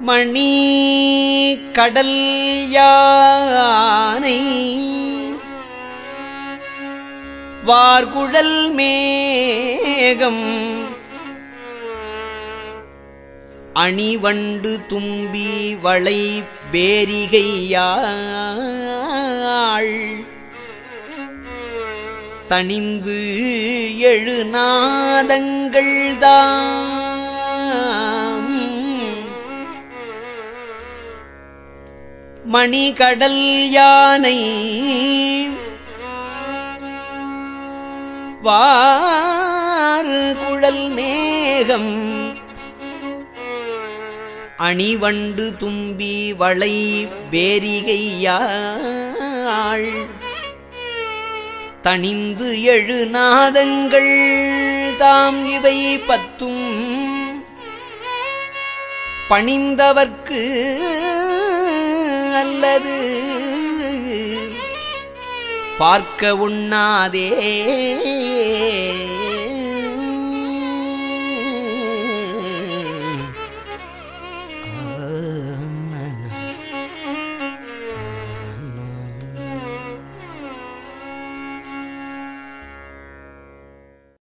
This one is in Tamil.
மணி கடல் யானை. வார்குழல் மேகம். அணிவண்டு தும்பி வளை பேரிகையாள் தணிந்து எழுநாதங்கள்தான். மணிகடல் யானை. வாறு குழல் மேகம். அணிவண்டு தும்பி வளை வேரிகையாள் தனிந்து எழுநாதங்கள் தாம் இவை பத்தும் பணிந்தவர்க்கு அல்லது பார்க்க உண்ணாதே.